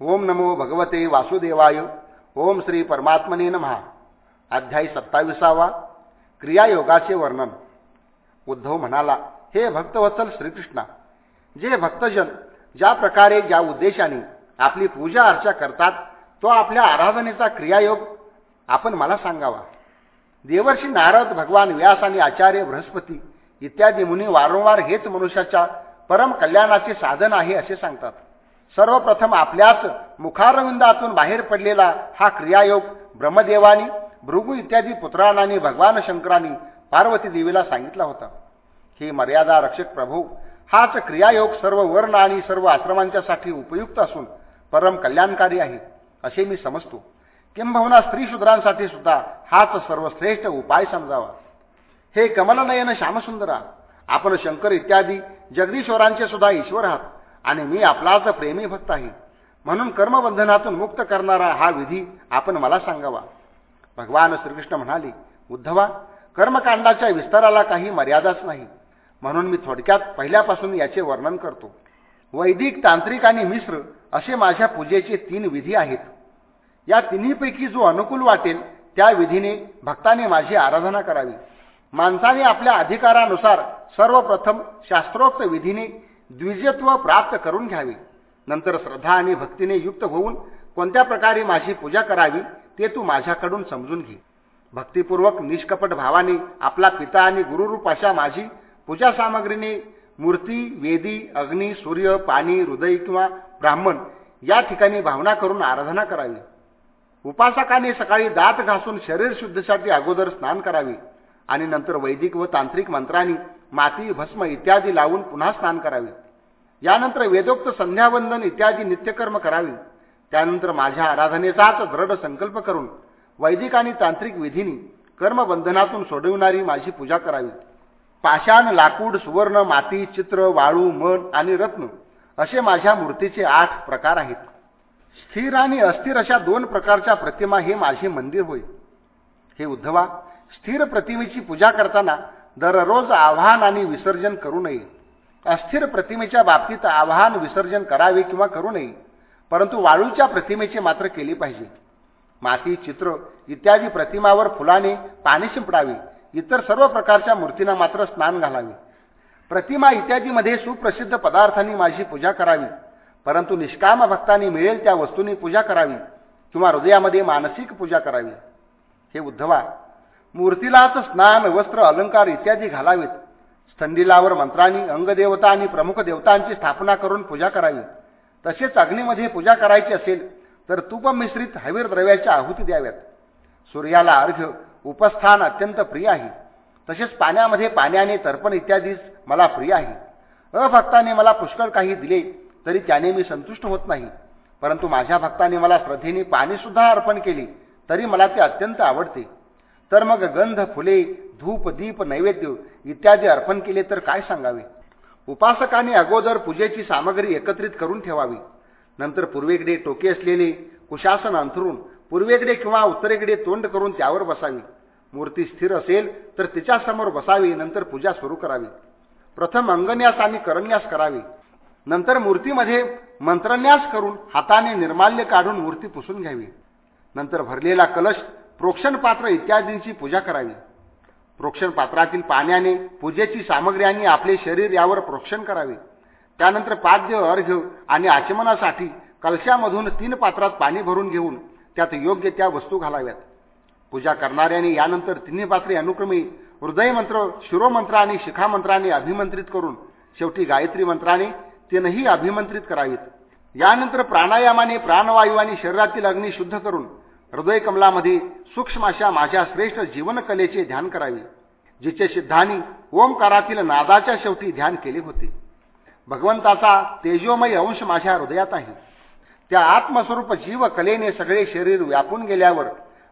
ओम नमो भगवते वासुदेवाय. ओम श्री परमात्मने नमहा अध्यायी सत्ताविसावा. क्रियायोगाचे वर्णन. उद्धव म्हणाला हे भक्तवत्सल श्रीकृष्णा जे भक्तजन ज्या प्रकारे ज्या उद्देशाने आपली पूजा अर्चा करतात तो आपल्या आराधनेचा क्रियायोग आपण मला सांगावा. देवर्षी नारद भगवान व्यास आणि आचार्य बृहस्पती इत्यादी मुनी वारंवार हेच मनुष्याच्या परम कल्याणाचे साधन आहे असे सांगतात. सर्वप्रथम आपल्याच मुखारविंदातून बाहेर पडलेला हा क्रियायोग ब्रह्मदेवानी भृगू इत्यादी पुत्रांनी भगवान शंकरांनी पार्वती देवीला सांगितला होता. हे मर्यादा रक्षक प्रभू हाच क्रियायोग सर्व वर्ण आणि सर्व आश्रमांच्यासाठी उपयुक्त असून परम कल्याणकारी आहे असे मी समजतो. किंबहुना स्त्रीशूद्रांसाठी सुद्धा हाच सर्वश्रेष्ठ उपाय समजावा. हे कमलनयन श्यामसुंदरा आपण शंकर इत्यादी जगदीश्वरांचे सुद्धा ईश्वर आहात. आणि मी आपलाच प्रेमी भक्त आहे. म्हणून कर्मबंधनातून मुक्त करणारा हा विधी आपण मला सांगावा. भगवान श्रीकृष्ण म्हणाले उद्धवा कर्मकांडाच्या विस्ताराला काही मर्यादाच नाही. म्हणून मी थोडक्यात पहिल्यापासून याचे वर्णन करतो. वैदिक तांत्रिक आणि मिश्र असे माझ्या पूजेचे तीन विधी आहेत. या तिन्हीपैकी जो अनुकूल वाटेल त्या विधीने भक्ताने माझी आराधना करावी. माणसाने आपल्या अधिकारानुसार सर्वप्रथम शास्त्रोक्त विधीने द्विजत्व प्राप्त करून घ्यावे. नंतर श्रद्धा आणि भक्तीने युक्त होऊन कोणत्या प्रकारे माझी पूजा करावी ते तू माझ्याकडून समजून घे. भक्तिपूर्वक निष्कपट भावाने आपला पिता आणि गुरुरूप अशा माझी पूजा सामग्रीने मूर्ती वेदी अग्नी सूर्य पाणी हृदय किंवा ब्राह्मण या ठिकाणी भावना करून आराधना करावी. उपासकाने सकाळी दात घासून शरीर शुद्धीसाठी अगोदर स्नान करावे. आणि नंतर वैदिक व तांत्रिक मंत्रांनी माती भस्म इत्यादी लावून पुन्हा स्नान करावे. यानंतर वेदोक्त संध्यावंदन इत्यादी नित्यकर्म करावे. त्यानंतर माझ्या आराधनेचाच दृढ संकल्प करून वैदिक आणि तांत्रिक विधीनी कर्मबंधनातून सोडविणारी माझी पूजा करावी. पाषाण लाकूड सुवर्ण माती चित्र वाळू मन आणि रत्न असे माझ्या मूर्तीचे आठ प्रकार आहेत. स्थिर आणि अस्थिर अशा दोन प्रकारच्या प्रतिमा हे माझे मंदिर होय. हे उद्धवा स्थिर प्रतिमेची पूजा करताना दररोज आवाहन आणि विसर्जन करू नये. अस्थिर प्रतिमेच्या बाबतीत आवाहन विसर्जन करावे किंवा करू नये परंतु वाळूच्या प्रतिमेचे मात्र केले पाहिजे. माती चित्र इत्यादी प्रतिमावर फुलाने पाणी शिंपडावे इतर सर्व प्रकारच्या मूर्तींना मात्र स्नान घालावे. प्रतिमा इत्यादीमध्ये सुप्रसिद्ध पदार्थांनी माझी पूजा करावी परंतु निष्काम भक्तांनी मिळेल त्या वस्तूंनी पूजा करावी किंवा हृदयामध्ये मानसिक पूजा करावी. हे उद्धवा मूर्तीलाच स्नान वस्त्र अलंकार इत्यादी घालावेत. स्थंडिलावर मंत्रांनी अंगदेवता आणि प्रमुख देवतांची स्थापना करून पूजा करावी. तसेच अग्नीमध्ये पूजा करायची असेल तर तुपमिश्रित हवीर द्रव्याच्या आहुती द्याव्यात. सूर्याला अर्घ्य उपस्थान अत्यंत प्रिय आहे. तसेच पाण्यामध्ये पाण्याने तर्पण इत्यादीच मला प्रिय आहे. अभक्ताने मला पुष्कळ काही दिले तरी त्याने मी संतुष्ट होत नाही. परंतु माझ्या भक्ताने मला श्रद्धेने पाणीसुद्धा अर्पण केले तरी मला ते अत्यंत आवडते. तर मग गंध फुले धूप दीप नैवेद्य इत्यादी अर्पण केले तर काय सांगावे? उपासकाने अगोदर पूजेची सामग्री एकत्रित करून ठेवावी. नंतर पूर्वेकडे टोके असलेले कुशासन अंथरून पूर्वेकडे किंवा उत्तरेकडे तोंड करून त्यावर बसावी. मूर्ती स्थिर असेल तर तिच्यासमोर बसावी नंतर पूजा सुरू करावी. प्रथम अंगन्यास आणि करन्यास करावी. नंतर मूर्तीमध्ये मंत्रन्यास करून हाताने निर्माल्य काढून मूर्ती पुसून घ्यावी. नंतर भरलेला कलश प्रोक्षण पात्र इत्यादींची पूजा करावी. प्रोक्षण पात्रातील पाण्याने पूजेची सामग्री आणि आपले शरीर यावर प्रोक्षण करावे. त्यानंतर पाद्य अर्घ्य आणि आचमनासाठी कलशामधून तीन पात्रात पाणी भरून घेऊन त्यात योग्य त्या वस्तू घालाव्यात. पूजा करणाऱ्याने यानंतर तिन्ही पात्रे अनुक्रमे हृदयमंत्र शिरोमंत्र आणि शिखामंत्राने अभिमंत्रित करून शेवटी गायत्री मंत्राने तीनही अभिमंत्रित करावीत. यानंतर प्राणायामाने प्राणवायू आणि शरीरातील अग्नी शुद्ध करून हृदय कमलामध्ये सूक्ष्म अशा माझ्या श्रेष्ठ जीवनकलेचे ध्यान करावे जिचे सिद्धांनी ओंकारातील नादाच्या शेवटी ध्यान केले होते. भगवंताचा तेजोमय अंश माझ्या हृदयात आहे. त्या आत्मस्वरूप जीव कलेने सगळे शरीर व्यापून गेल्यावर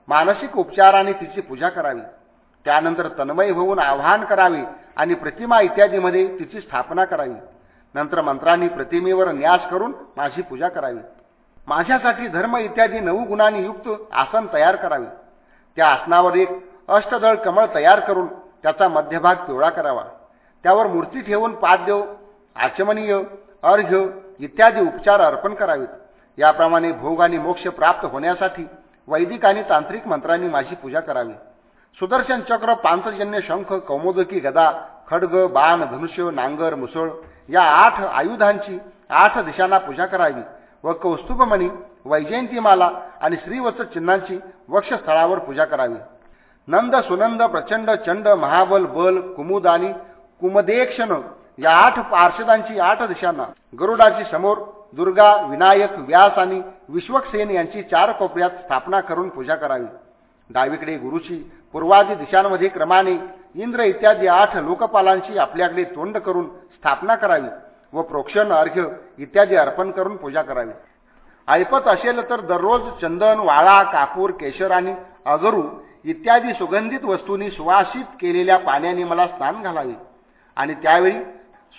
मानसिक उपचाराने तिची पूजा करावी. त्यानंतर तन्मय होऊन आवाहन करावे आणि प्रतिमा इत्यादीमध्ये तिची स्थापना करावी. नंतर मंत्रांनी प्रतिमेवर न्यास करून माझी पूजा करावी. माझ्यासाठी धर्म इत्यादी नऊ गुणांनी युक्त आसन तयार करावे. त्या आसनावर एक अष्टदळ कमळ तयार करून त्याचा मध्यभाग पिवळा करावा. त्यावर मूर्ती ठेवून पाद्य आचमनीय अर्घ्य इत्यादी उपचार अर्पण करावेत. याप्रमाणे भोग आणि मोक्ष प्राप्त होण्यासाठी वैदिक आणि तांत्रिक मंत्रांनी माझी पूजा करावी. सुदर्शन चक्र पांचजन्य शंख कौमोदकी गदा खडग बाण धनुष्य नांगर मुसळ या आठ आयुधांची आठ दिशांना पूजा करावी. व कौस्तुभमणी वैजयंतीमाला आणि श्रीवत्स चिन्हांची वक्षस्थळावर पूजा करावी. नंद सुनंद प्रचंड चंड महाबल बल कुमुद आणि कुमदेक्षण या आठ पार्षदांची आठ दिशांना गरुडाची समोर दुर्गा विनायक व्यास आणि विश्वक्सेन यांची चार कोपऱ्यात स्थापना करून पूजा करावी. डावीकडे गुरुची पूर्वादी दिशांमध्ये क्रमाने इंद्र इत्यादी आठ लोकपालांची आपल्याकडे तोंड करून स्थापना करावी. व प्रोक्षण अर्घ्य इत्यादी अर्पण करून पूजा करावी. ऐपत असेल तर दररोज चंदन वाळा कापूर केशर आणि अगरू इत्यादी सुगंधित वस्तूंनी सुवासित केलेल्या पाण्याने मला स्नान घालावे. आणि त्यावेळी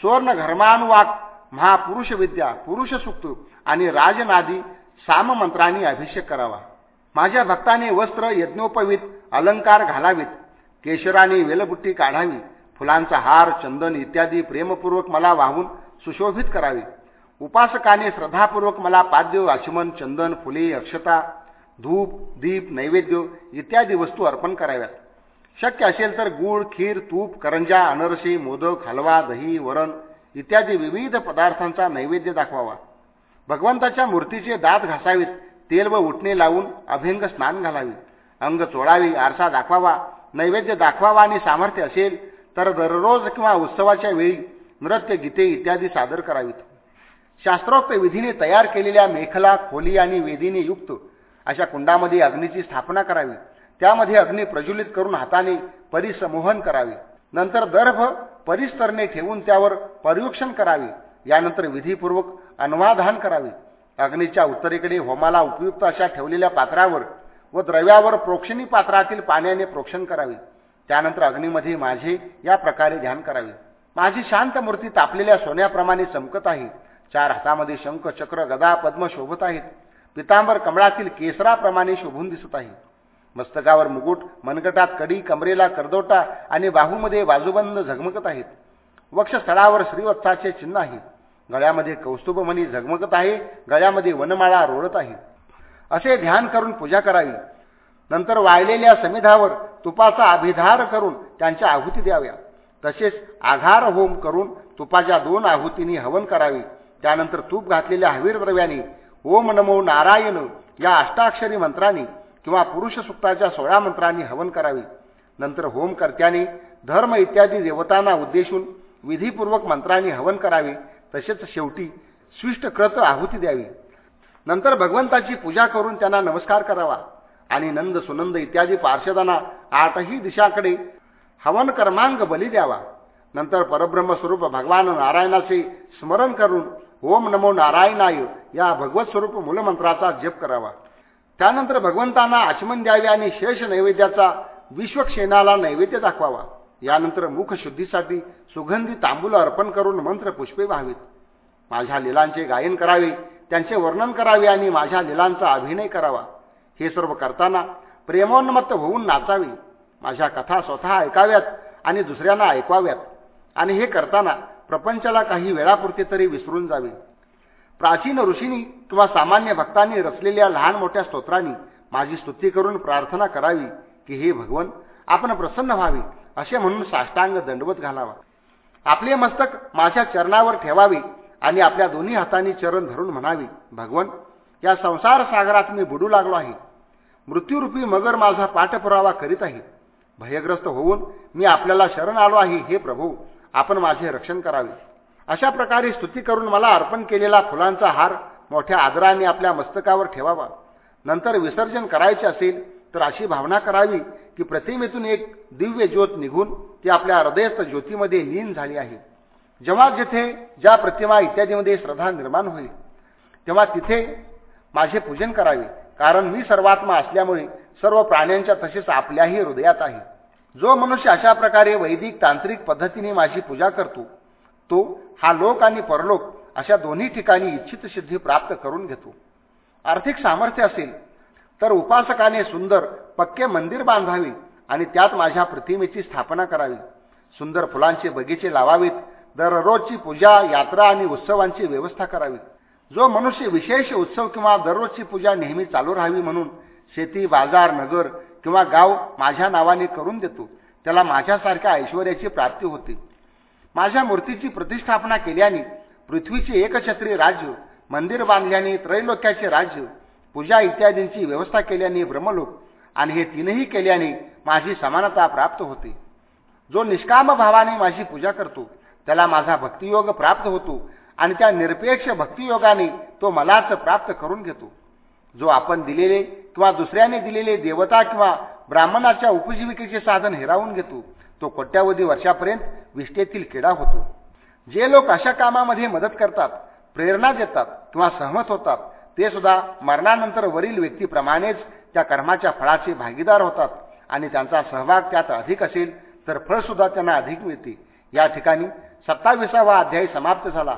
सुवर्ण घर्मानुवाक महापुरुष विद्या पुरुष सुक्त आणि राजनादी साममंत्रांनी अभिषेक करावा. माझ्या भक्ताने वस्त्र यज्ञोपवीत अलंकार घालावीत केशराने वेलबुट्टी काढावी फुलांचा हार चंदन इत्यादी प्रेमपूर्वक मला वाहून सुशोभित करावे. उपासकाने श्रद्धापूर्वक मला पाद्य वाचमन चंदन फुले अक्षता धूप दीप नैवेद्य इत्यादी वस्तू अर्पण कराव्यात. शक्य असेल तर गूळ खीर तूप करंजा अनरसी मोदक हलवा दही वरण इत्यादी विविध पदार्थांचा नैवेद्य दाखवावा. भगवंताच्या मूर्तीचे दात घासावीत तेल व उठणे लावून अभ्यंग स्नान घालावे. अंग चोळावी आरसा दाखवावा नैवेद्य दाखवावा आणि सामर्थ्य असेल तर दररोज किंवा उत्सवाच्या वेळी नृत्य गीते इत्यादी सादर करावीत. शास्त्रोक्त विधीने तयार केलेल्या मेखला खोली आणि वेदीने युक्त अशा कुंडामध्ये अग्नीची स्थापना करावी. त्यामध्ये अग्नी प्रज्वलित करून हाताने परिसमोहन करावे. नंतर दर्भ परिस्तरणे ठेवून त्यावर पर्युक्षण करावे. यानंतर विधीपूर्वक अन्वाधान करावे. अग्नीच्या उत्तरेकडे होमाला उपयुक्त अशा ठेवलेल्या पात्रावर व द्रव्यावर प्रोक्षणी पात्रातील पाण्याने प्रोक्षण करावे. त्यानंतर अग्नीमध्ये माझे या प्रकारे ध्यान करावे. माझी शांत मूर्ती तापलेल्या सोन्याप्रमाणे चमकत आहे. चार हातामध्ये शंख चक्र गदा पद्म शोभत आहेत. पितांबर कमळातील केसराप्रमाणे शोभून दिसत आहे. मस्तकावर मुकुट मनगटात कडी कमरेला करदोटा आणि बाहूमध्ये बाजूबंद झगमगत आहेत. वक्षस्थळावर श्रीवत्साचे चिन्ह आहे. गळ्यामध्ये कौस्तुभमणी झगमगत आहे. गळ्यामध्ये वनमाळा रोडत आहे. असे ध्यान करून पूजा करावी. नंतर वाळलेल्या समिधावर तुपाचा अभिधार करून त्यांच्या आहुती द्याव्या. तसेच आघार होम करून तुपाच्या दोन आहुतींनी हवन करावे. त्यानंतर तूप घातलेल्या हवीर द्रव्याने ओम नमो नारायण या अष्टाक्षरी मंत्रांनी किंवा पुरुष सुक्ताच्या सोळा मंत्रांनी हवन करावे. नंतर होमकर्त्याने धर्म इत्यादी देवतांना उद्देशून विधीपूर्वक मंत्रांनी हवन करावे. तसेच शेवटी स्विष्टकृत आहुती द्यावी. नंतर भगवंताची पूजा करून त्यांना नमस्कार करावा. आणि नंद सुनंद इत्यादी पार्षदांना आठही दिशाकडे हवन कर्मांग बली द्यावा. नंतर परब्रह्मस्वरूप भगवान नारायणाचे स्मरण करून ओम नमो नारायणाय या भगवत स्वरूप मूलमंत्राचा जप करावा. त्यानंतर भगवंतांना आचमन द्यावे आणि शेष नैवेद्याचा विश्वक्षेनाला नैवेद्य दाखवावा. यानंतर मुखशुद्धीसाठी सुगंधी तांबूल अर्पण करून मंत्र पुष्पे व्हावीत. माझ्या लिलांचे गायन करावे त्यांचे वर्णन करावे आणि माझ्या लिलांचा अभिनय करावा. हे सर्व करताना प्रेमोन्मत्त होऊन नाचावे. माझ्या कथा स्वतः ऐकाव्यात आणि दुसऱ्यांना ऐकवाव्यात. आणि हे करताना प्रपंचाला काही वेळापुरते तरी विसरून जावे. प्राचीन ऋषींनी किंवा सामान्य भक्तांनी रचलेल्या लहान मोठ्या स्तोत्रांनी माझी स्तुती करून प्रार्थना करावी की हे भगवन आपण प्रसन्न व्हावे असे म्हणून साष्टांग दंडवत घालावा. आपले मस्तक माझ्या चरणावर ठेवावे आणि आपल्या दोन्ही हातांनी चरण धरून म्हणावे भगवन या संसार सागरात मी बुडू लागलो आहे. मृत्यूरूपी मगर माझा पाठपुरावा करीत आहे. भयग्रस्त होऊन मी आपल्याला शरण आलो आहे हे प्रभू आपण माझे रक्षण करावे. अशा प्रकारे स्तुती करून मला अर्पण केलेला फुलांचा हार मोठ्या आदराने आपल्या मस्तकावर ठेवावा. नंतर विसर्जन करायचे असेल तर अशी भावना करावी की प्रतिमेतून एक दिव्य ज्योत निघून ती आपल्या हृदयस्थ ज्योतीमध्ये लीन झाली आहे. जेव्हा जिथे ज्या प्रतिमा इत्यादीमध्ये श्रद्धा निर्माण होईल तेव्हा तिथे माझे पूजन करावे. कारण मी सर्वात्मा असल्यामुळे सर्व प्राण्यांच्या तसेच आपल्याही हृदयात आहे. जो मनुष्य अशा प्रकारे वैदिक तांत्रिक पद्धतीने माझी पूजा करतो तो हा लोक आणि परलोक अशा दोन्ही ठिकाणी इच्छित सिद्धी प्राप्त करून घेतो. आर्थिक सामर्थ्य असेल तर उपासकाने सुंदर पक्के मंदिर बांधावे आणि त्यात माझ्या प्रतिमेची स्थापना करावी. सुंदर फुलांचे बगीचे लावावेत दररोजची पूजा यात्रा आणि उत्सवांची व्यवस्था करावी. जो मनुष्य विशेष उत्सव किंवा दररोजची पूजा नेहमी चालू राहावी म्हणून शेती बाजार नगर किंवा गाव माझ्या नावाने करून देतो त्याला माझ्यासारख्या ऐश्वर्याची प्राप्ती होते. माझ्या मूर्तीची प्रतिष्ठापना केल्याने पृथ्वीचे एकछत्री राज्य मंदिर बांधल्याने त्रैलोक्याचे राज्य पूजा इत्यादींची व्यवस्था केल्याने ब्रह्मलोक आणि हे तीनही केल्याने माझी समानता प्राप्त होते. जो निष्काम भावाने माझी पूजा करतो त्याला माझा भक्तियोग प्राप्त होतो आणि त्या निरपेक्ष भक्तियोगाने तो मलाच प्राप्त करून घेतो. जो आपण दिलेले किंवा दुसऱ्याने दिलेले देवता किंवा ब्राह्मणाच्या उपजीविकेचे साधन हिरावून घेतो तो कोट्यावधी वर्षापर्यंत विष्ठेतील किडा होतो. जे लोक अशा कामामध्ये मदत करतात प्रेरणा देतात किंवा सहमत होतात ते सुद्धा मरणानंतर वरील व्यक्तीप्रमाणेच त्या कर्माच्या फळाचे भागीदार होतात आणि त्यांचा सहभाग त्यात अधिक असेल तर फळसुद्धा त्यांना अधिक मिळते. या ठिकाणी सत्ताविसावा अध्यायी समाप्त झाला.